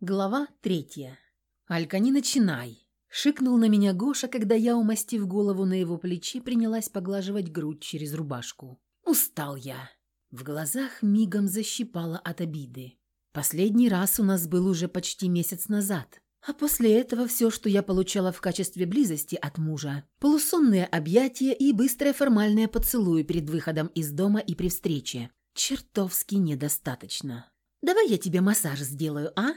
Глава третья. «Алька, не начинай!» Шикнул на меня Гоша, когда я, умастив голову на его плечи, принялась поглаживать грудь через рубашку. «Устал я!» В глазах мигом защипала от обиды. Последний раз у нас был уже почти месяц назад. А после этого все, что я получала в качестве близости от мужа, полусонные объятия и быстрое формальное поцелуй перед выходом из дома и при встрече, чертовски недостаточно. «Давай я тебе массаж сделаю, а?»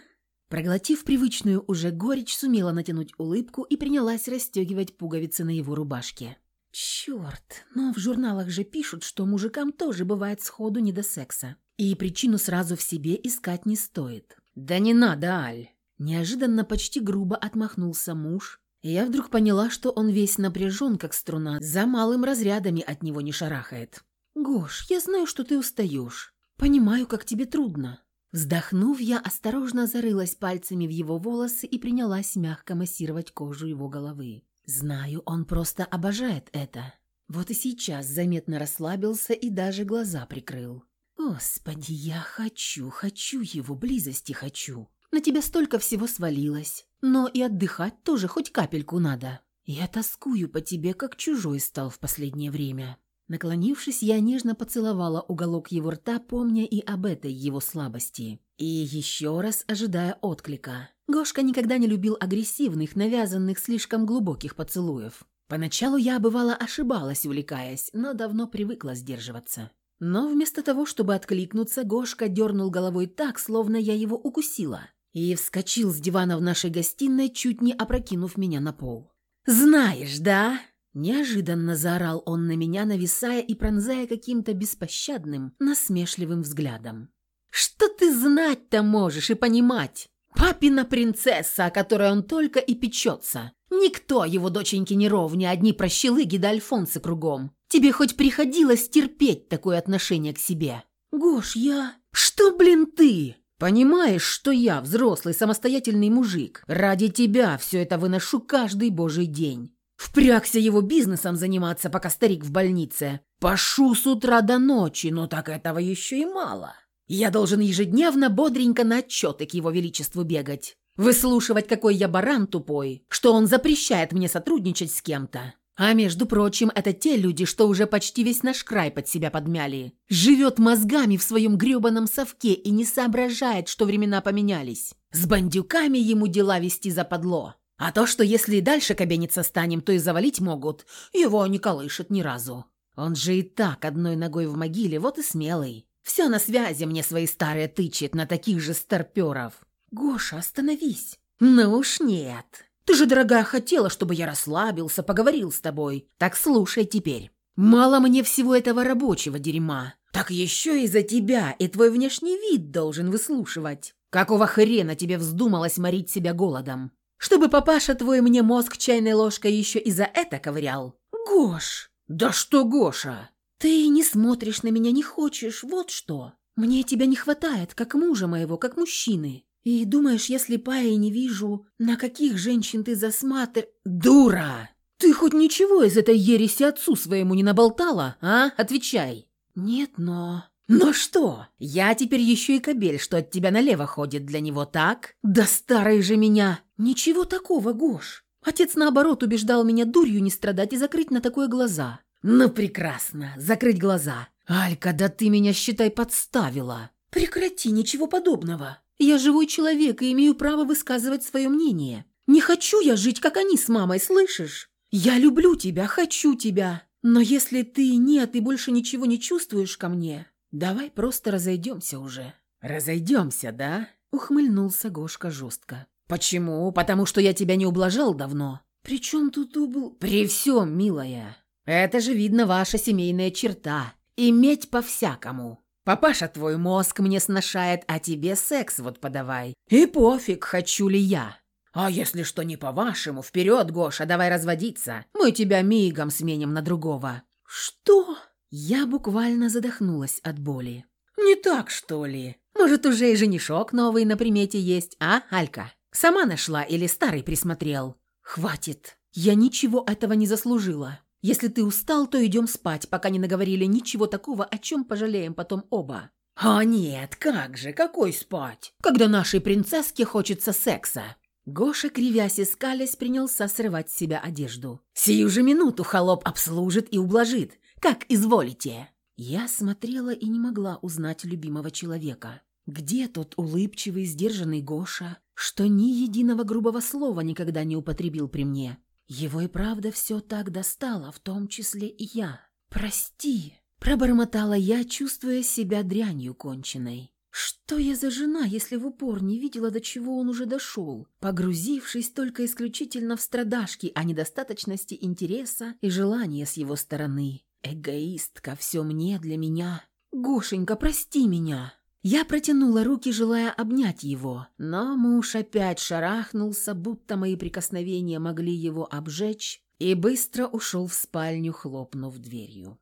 Проглотив привычную уже горечь, сумела натянуть улыбку и принялась расстегивать пуговицы на его рубашке. Черт, но в журналах же пишут, что мужикам тоже бывает сходу не до секса. И причину сразу в себе искать не стоит. «Да не надо, Аль!» Неожиданно почти грубо отмахнулся муж, и я вдруг поняла, что он весь напряжен, как струна, за малым разрядами от него не шарахает. «Гош, я знаю, что ты устаешь. Понимаю, как тебе трудно. Вздохнув, я осторожно зарылась пальцами в его волосы и принялась мягко массировать кожу его головы. Знаю, он просто обожает это. Вот и сейчас заметно расслабился и даже глаза прикрыл. Господи, я хочу, хочу его, близости хочу. На тебя столько всего свалилось. Но и отдыхать тоже хоть капельку надо. Я тоскую по тебе, как чужой стал в последнее время. Наклонившись, я нежно поцеловала уголок его рта, помня и об этой его слабости. И еще раз ожидая отклика. Гошка никогда не любил агрессивных, навязанных, слишком глубоких поцелуев. Поначалу я, бывало, ошибалась, увлекаясь, но давно привыкла сдерживаться. Но вместо того, чтобы откликнуться, Гошка дернул головой так, словно я его укусила, и вскочил с дивана в нашей гостиной, чуть не опрокинув меня на пол. «Знаешь, да?» Неожиданно заорал он на меня, нависая и пронзая каким-то беспощадным, насмешливым взглядом. «Что ты знать-то можешь и понимать? Папина принцесса, о которой он только и печется. Никто его доченьки не ровня, одни прощелыги да альфонсы кругом. Тебе хоть приходилось терпеть такое отношение к себе?» «Гош, я...» «Что, блин, ты?» «Понимаешь, что я, взрослый самостоятельный мужик, ради тебя все это выношу каждый божий день. Впрягся его бизнесом заниматься, пока старик в больнице. Пашу с утра до ночи, но так этого еще и мало. Я должен ежедневно бодренько на отчеты к его величеству бегать. Выслушивать, какой я баран тупой, что он запрещает мне сотрудничать с кем-то. А между прочим, это те люди, что уже почти весь наш край под себя подмяли. Живет мозгами в своем гребаном совке и не соображает, что времена поменялись. С бандюками ему дела вести западло. А то, что если и дальше кабениться станем, то и завалить могут, его не колышет ни разу. Он же и так одной ногой в могиле, вот и смелый. Все на связи мне свои старые тычет на таких же старперов. Гоша, остановись. Ну уж нет. Ты же, дорогая, хотела, чтобы я расслабился, поговорил с тобой. Так слушай теперь. Мало мне всего этого рабочего дерьма. Так еще и за тебя и твой внешний вид должен выслушивать. Какого хрена тебе вздумалось морить себя голодом? Чтобы папаша твой мне мозг чайной ложкой еще и за это ковырял. Гош! Да что Гоша? Ты не смотришь на меня, не хочешь, вот что. Мне тебя не хватает, как мужа моего, как мужчины. И думаешь, я слепая и не вижу, на каких женщин ты засматр... Дура! Ты хоть ничего из этой ереси отцу своему не наболтала, а? Отвечай. Нет, но... «Но что? Я теперь еще и кобель, что от тебя налево ходит для него, так? Да старый же меня!» «Ничего такого, Гош. Отец, наоборот, убеждал меня дурью не страдать и закрыть на такое глаза». «Ну, прекрасно. Закрыть глаза. Алька, да ты меня, считай, подставила». «Прекрати, ничего подобного. Я живой человек и имею право высказывать свое мнение. Не хочу я жить, как они с мамой, слышишь? Я люблю тебя, хочу тебя. Но если ты нет и больше ничего не чувствуешь ко мне, «Давай просто разойдемся уже». «Разойдемся, да?» — ухмыльнулся Гошка жестко. «Почему? Потому что я тебя не ублажал давно». «При чем тут убл...» «При всем, милая. Это же, видно, ваша семейная черта. Иметь по-всякому. Папаша твой мозг мне сношает, а тебе секс вот подавай. И пофиг, хочу ли я. А если что не по-вашему, вперед, Гоша, давай разводиться. Мы тебя мигом сменим на другого». «Что?» Я буквально задохнулась от боли. «Не так, что ли? Может, уже и женишок новый на примете есть, а, Алька? Сама нашла или старый присмотрел?» «Хватит. Я ничего этого не заслужила. Если ты устал, то идем спать, пока не наговорили ничего такого, о чем пожалеем потом оба. «А нет, как же, какой спать, когда нашей принцесске хочется секса?» Гоша, кривясь и скалясь, принялся срывать с себя одежду. «Сию же минуту холоп обслужит и ублажит. Как изволите!» Я смотрела и не могла узнать любимого человека. Где тот улыбчивый, сдержанный Гоша, что ни единого грубого слова никогда не употребил при мне? Его и правда все так достало, в том числе и я. «Прости», – пробормотала я, чувствуя себя дрянью конченной. Что я за жена, если в упор не видела, до чего он уже дошел, погрузившись только исключительно в страдашки о недостаточности интереса и желания с его стороны? Эгоистка, все мне для меня. Гошенька, прости меня. Я протянула руки, желая обнять его, но муж опять шарахнулся, будто мои прикосновения могли его обжечь, и быстро ушел в спальню, хлопнув дверью.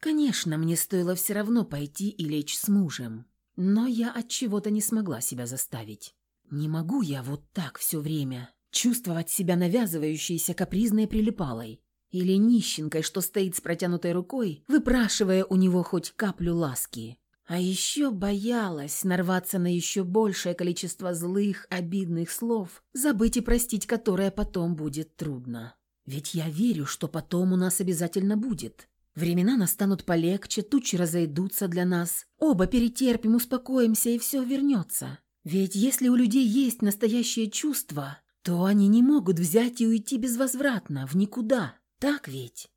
Конечно, мне стоило все равно пойти и лечь с мужем, но я от чего-то не смогла себя заставить. Не могу я вот так все время чувствовать себя навязывающейся капризной прилипалой или нищенкой, что стоит с протянутой рукой, выпрашивая у него хоть каплю ласки. А еще боялась нарваться на еще большее количество злых, обидных слов, забыть и простить которое потом будет трудно. Ведь я верю, что потом у нас обязательно будет. Времена настанут полегче, тучи разойдутся для нас. Оба перетерпим, успокоимся, и все вернется. Ведь если у людей есть настоящее чувство, то они не могут взять и уйти безвозвратно, в никуда. Так ведь?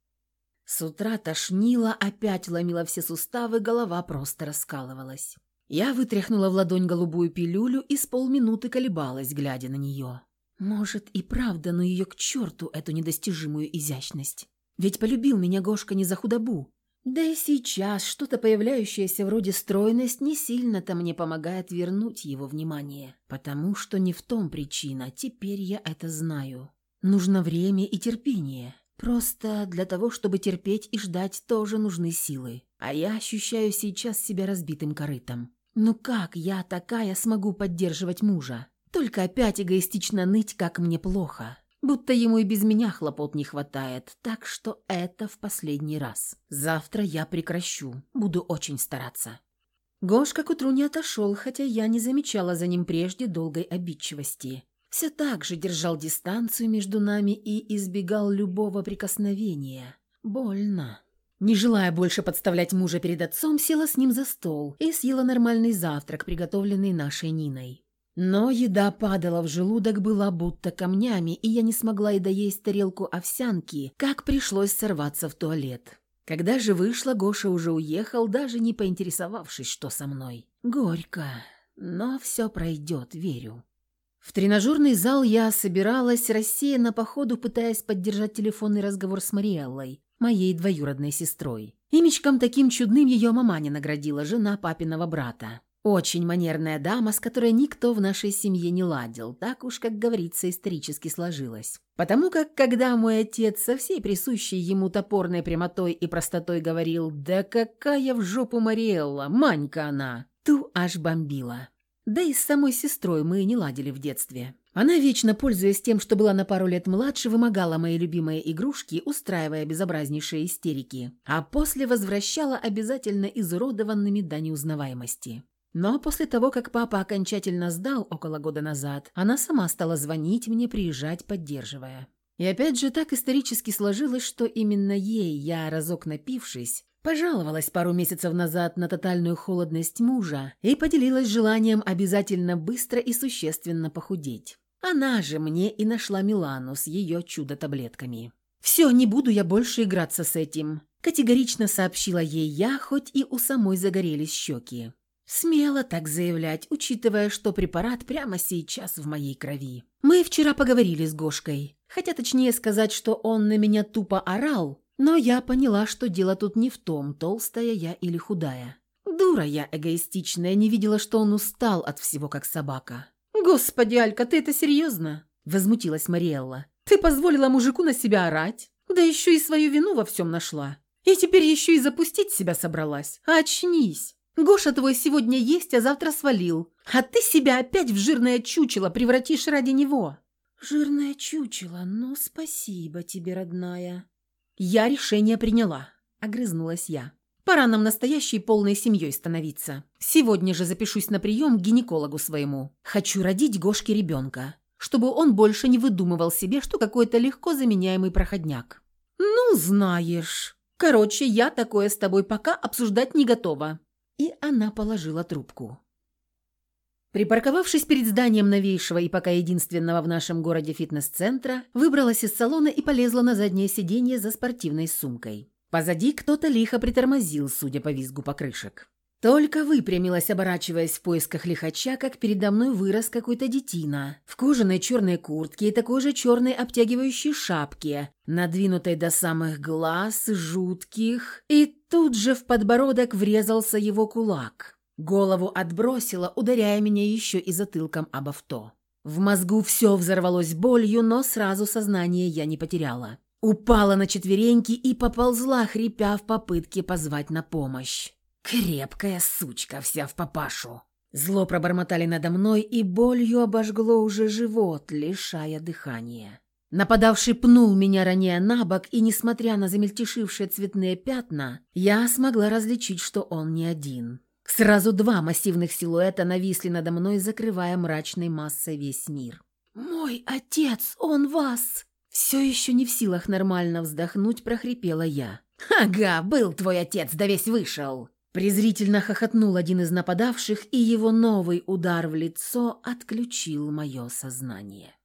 С утра тошнило, опять ломило все суставы, голова просто раскалывалась. Я вытряхнула в ладонь голубую пилюлю и с полминуты колебалась, глядя на нее. Может, и правда, но ее к черту, эту недостижимую изящность. Ведь полюбил меня Гошка не за худобу. Да и сейчас что-то появляющееся вроде стройность не сильно-то мне помогает вернуть его внимание. Потому что не в том причина, теперь я это знаю. Нужно время и терпение. Просто для того, чтобы терпеть и ждать, тоже нужны силы. А я ощущаю сейчас себя разбитым корытом. Ну как я такая смогу поддерживать мужа? Только опять эгоистично ныть, как мне плохо. Будто ему и без меня хлопот не хватает, так что это в последний раз. Завтра я прекращу, буду очень стараться. Гошка к утру не отошел, хотя я не замечала за ним прежде долгой обидчивости все так же держал дистанцию между нами и избегал любого прикосновения. Больно. Не желая больше подставлять мужа перед отцом, села с ним за стол и съела нормальный завтрак, приготовленный нашей Ниной. Но еда падала в желудок, была будто камнями, и я не смогла и доесть тарелку овсянки, как пришлось сорваться в туалет. Когда же вышла, Гоша уже уехал, даже не поинтересовавшись, что со мной. Горько, но все пройдет, верю. В тренажерный зал я собиралась, рассеянно по ходу пытаясь поддержать телефонный разговор с Мариэллой, моей двоюродной сестрой. Имечком таким чудным ее маманя наградила, жена папиного брата. Очень манерная дама, с которой никто в нашей семье не ладил, так уж, как говорится, исторически сложилось. Потому как, когда мой отец со всей присущей ему топорной прямотой и простотой говорил «Да какая в жопу Мариэлла, Манька она!» Ту аж бомбила. Да и с самой сестрой мы не ладили в детстве. Она, вечно пользуясь тем, что была на пару лет младше, вымогала мои любимые игрушки, устраивая безобразнейшие истерики, а после возвращала обязательно изуродованными до неузнаваемости. Но после того, как папа окончательно сдал около года назад, она сама стала звонить мне, приезжать, поддерживая. И опять же так исторически сложилось, что именно ей я, разок напившись, Пожаловалась пару месяцев назад на тотальную холодность мужа и поделилась желанием обязательно быстро и существенно похудеть. Она же мне и нашла Милану с ее чудо-таблетками. «Все, не буду я больше играться с этим», – категорично сообщила ей я, хоть и у самой загорелись щеки. Смело так заявлять, учитывая, что препарат прямо сейчас в моей крови. Мы вчера поговорили с Гошкой. Хотя точнее сказать, что он на меня тупо орал, но я поняла, что дело тут не в том, толстая я или худая. Дура я эгоистичная, не видела, что он устал от всего, как собака. «Господи, Алька, ты это серьезно?» – возмутилась Мариэлла. «Ты позволила мужику на себя орать? Да еще и свою вину во всем нашла. И теперь еще и запустить себя собралась. Очнись! Гоша твой сегодня есть, а завтра свалил. А ты себя опять в жирное чучело превратишь ради него». «Жирное чучело, ну спасибо тебе, родная», «Я решение приняла», — огрызнулась я. Пора нам настоящей полной семьей становиться. Сегодня же запишусь на прием к гинекологу своему. Хочу родить Гошке ребенка, чтобы он больше не выдумывал себе, что какой-то легко заменяемый проходняк». «Ну, знаешь. Короче, я такое с тобой пока обсуждать не готова». И она положила трубку. Припарковавшись перед зданием новейшего и пока единственного в нашем городе фитнес-центра, выбралась из салона и полезла на заднее сиденье за спортивной сумкой. Позади кто-то лихо притормозил, судя по визгу покрышек. Только выпрямилась, оборачиваясь в поисках лихача, как передо мной вырос какой-то детина в кожаной черной куртке и такой же черной обтягивающей шапке, надвинутой до самых глаз, жутких, и тут же в подбородок врезался его кулак. Голову отбросило, ударяя меня еще и затылком об авто. В мозгу все взорвалось болью, но сразу сознание я не потеряла. Упала на четвереньки и поползла, хрипя в попытке позвать на помощь. Крепкая сучка вся в папашу. Зло пробормотали надо мной, и болью обожгло уже живот, лишая дыхания. Нападавший пнул меня ранее на бок, и, несмотря на замельтешившие цветные пятна, я смогла различить, что он не один. Сразу два массивных силуэта нависли надо мной, закрывая мрачной массой весь мир. «Мой отец, он вас!» Все еще не в силах нормально вздохнуть, прохрипела я. «Ага, был твой отец, да весь вышел!» Презрительно хохотнул один из нападавших, и его новый удар в лицо отключил мое сознание.